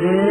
दूज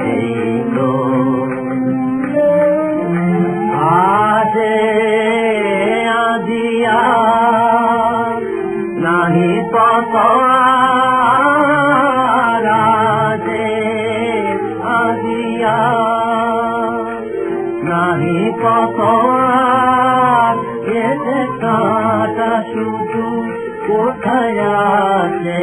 দিল আজে আজিয়া নাহি কত রাজে আজিয়া নাহি কত এতে কাটা শুধু কোথায় আছে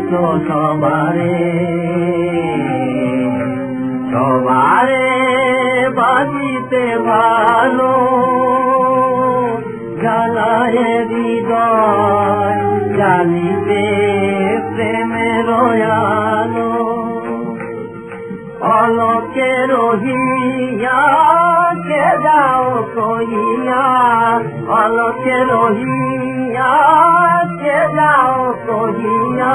কহিছ সবারে সবারে বাঁচিতে ভালো জ্বালায় হৃদয়, জানিতে প্রেমে রয়ালো। অলকে রহিয়া কে যাও কইয়া অলকে রহিয়া কে যাও কহিয়া